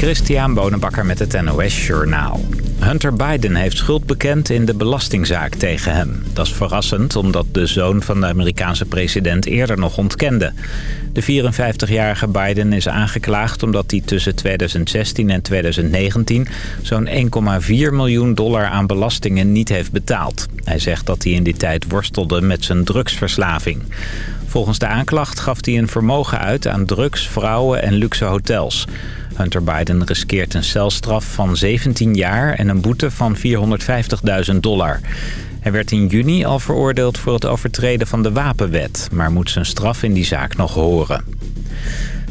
Christian Bonenbakker met het NOS Journaal. Hunter Biden heeft schuld bekend in de belastingzaak tegen hem. Dat is verrassend omdat de zoon van de Amerikaanse president eerder nog ontkende. De 54-jarige Biden is aangeklaagd omdat hij tussen 2016 en 2019... zo'n 1,4 miljoen dollar aan belastingen niet heeft betaald. Hij zegt dat hij in die tijd worstelde met zijn drugsverslaving. Volgens de aanklacht gaf hij een vermogen uit aan drugs, vrouwen en luxe hotels... Hunter Biden riskeert een celstraf van 17 jaar en een boete van 450.000 dollar. Hij werd in juni al veroordeeld voor het overtreden van de wapenwet... maar moet zijn straf in die zaak nog horen.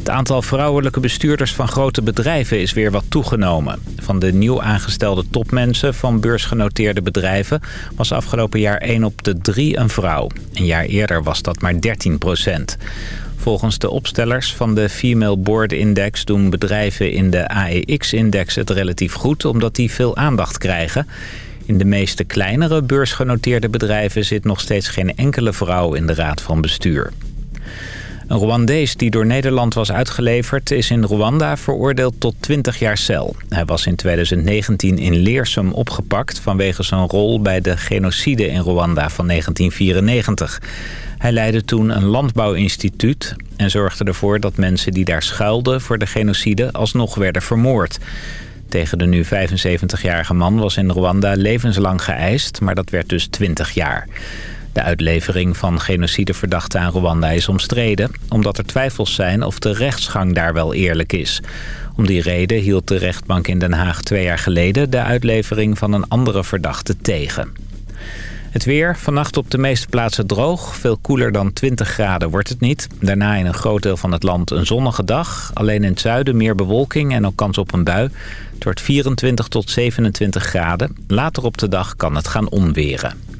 Het aantal vrouwelijke bestuurders van grote bedrijven is weer wat toegenomen. Van de nieuw aangestelde topmensen van beursgenoteerde bedrijven... was afgelopen jaar 1 op de 3 een vrouw. Een jaar eerder was dat maar 13 procent. Volgens de opstellers van de Female Board Index doen bedrijven in de AEX-index het relatief goed omdat die veel aandacht krijgen. In de meeste kleinere beursgenoteerde bedrijven zit nog steeds geen enkele vrouw in de raad van bestuur. Een Rwandees die door Nederland was uitgeleverd is in Rwanda veroordeeld tot 20 jaar cel. Hij was in 2019 in Leersum opgepakt vanwege zijn rol bij de genocide in Rwanda van 1994. Hij leidde toen een landbouwinstituut en zorgde ervoor dat mensen die daar schuilden voor de genocide alsnog werden vermoord. Tegen de nu 75-jarige man was in Rwanda levenslang geëist, maar dat werd dus 20 jaar. De uitlevering van genocideverdachten aan Rwanda is omstreden... omdat er twijfels zijn of de rechtsgang daar wel eerlijk is. Om die reden hield de rechtbank in Den Haag twee jaar geleden... de uitlevering van een andere verdachte tegen. Het weer, vannacht op de meeste plaatsen droog. Veel koeler dan 20 graden wordt het niet. Daarna in een groot deel van het land een zonnige dag. Alleen in het zuiden meer bewolking en ook kans op een bui. Het wordt 24 tot 27 graden. Later op de dag kan het gaan onweren.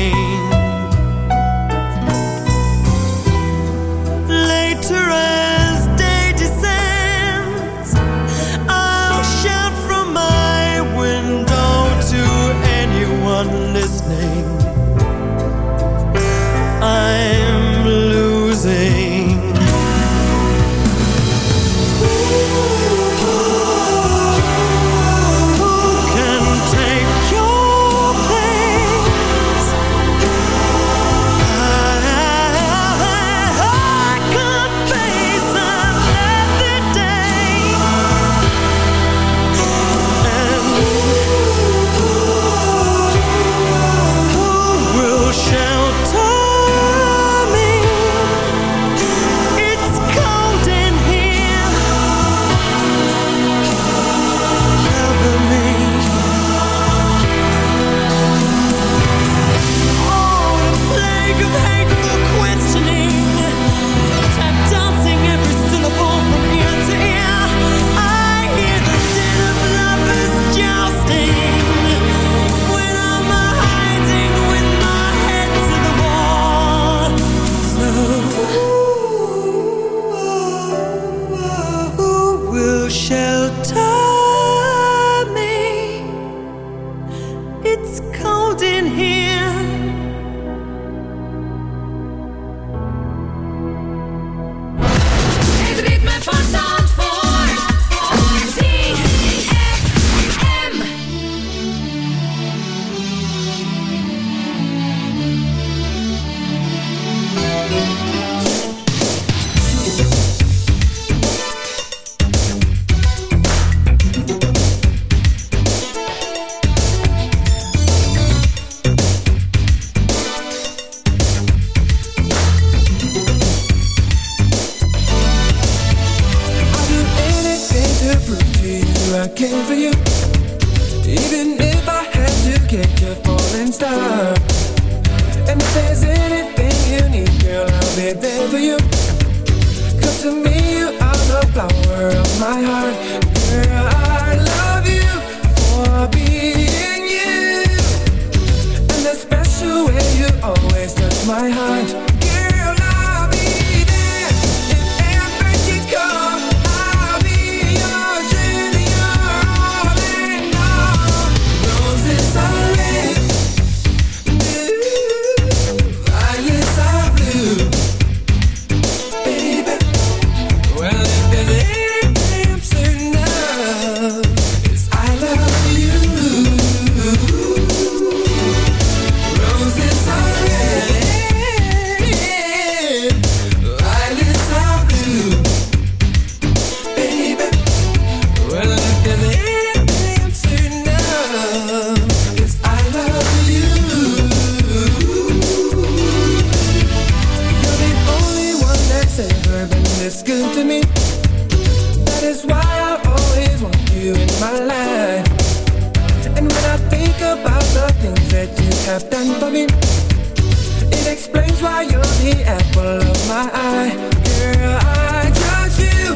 Of my eye. Girl, I trust you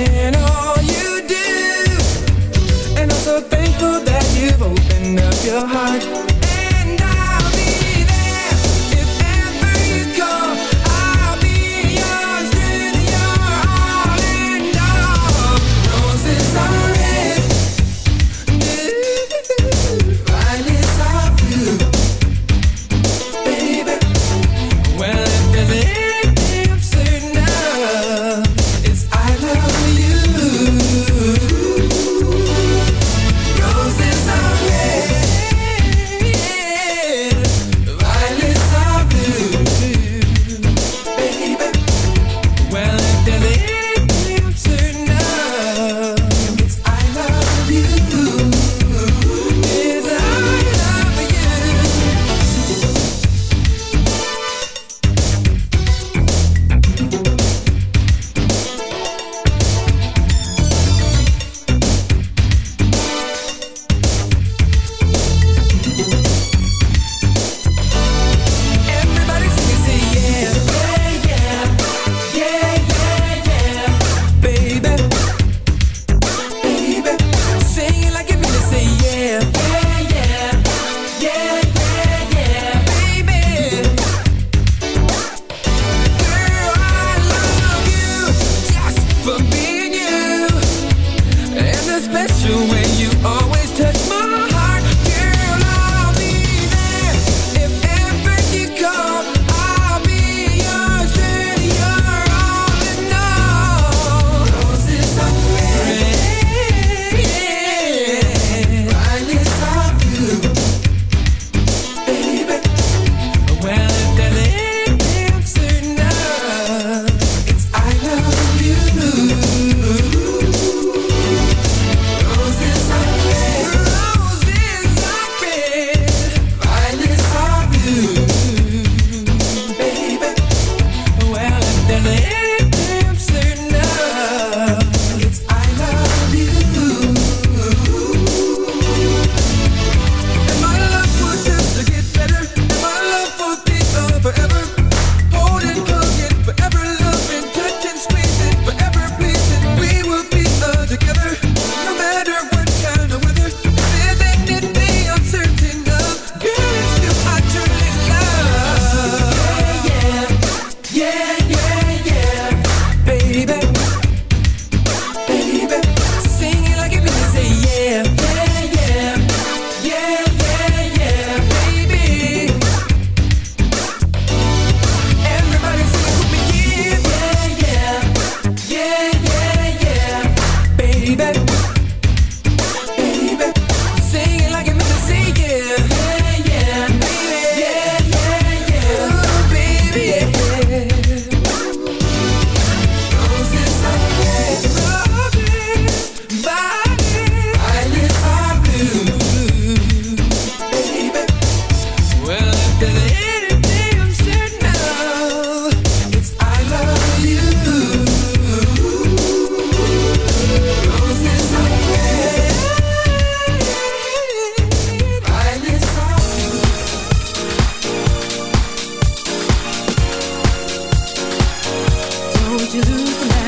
in all you do. And I'm so thankful that you've opened up your heart to lose the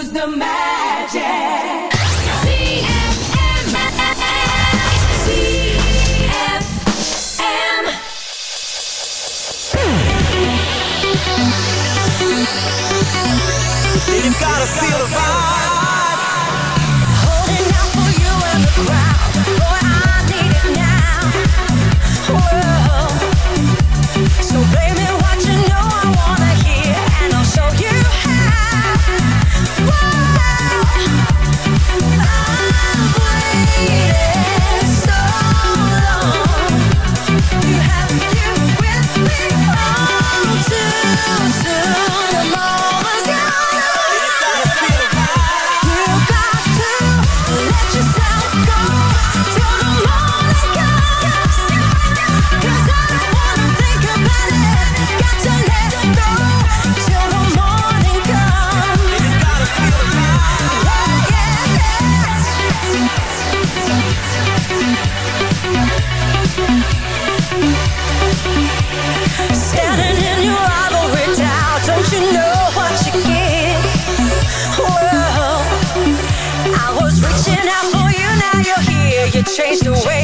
lose the magic. You gotta feel the vibe. change the way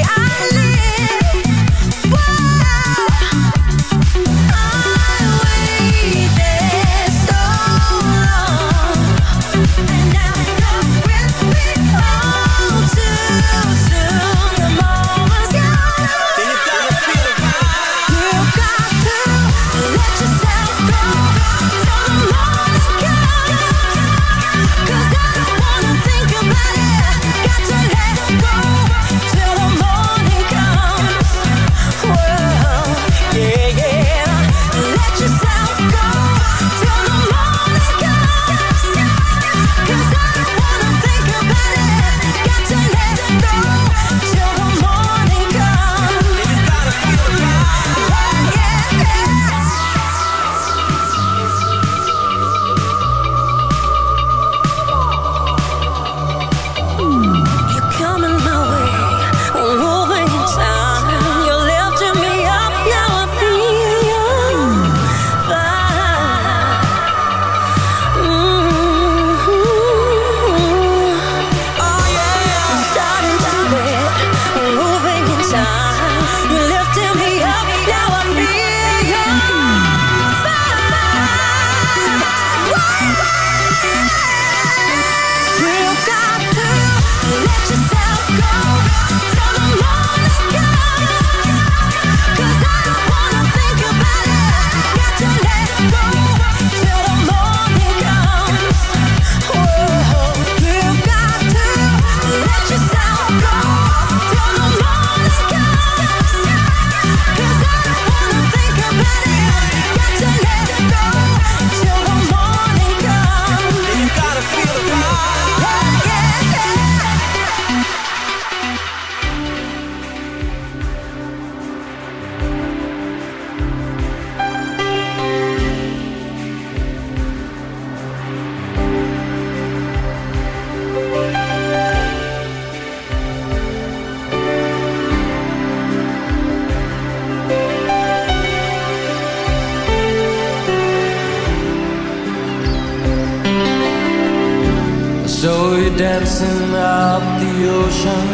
So you're dancing up the ocean,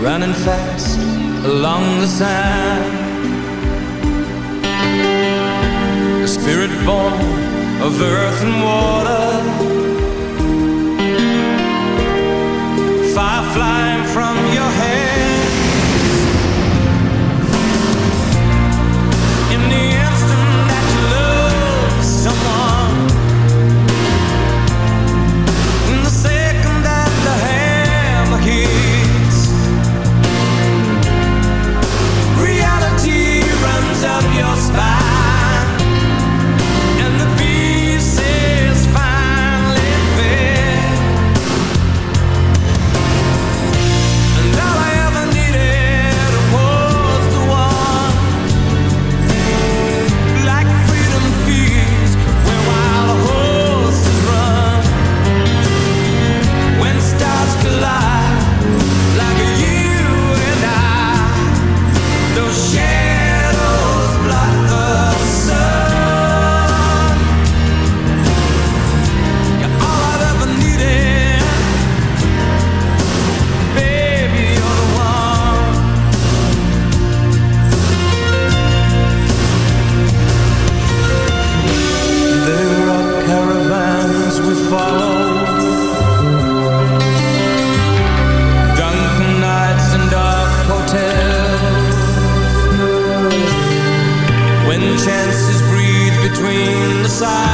running fast along the sand. The spirit born of earth and water, fire flying from your inside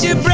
type of boy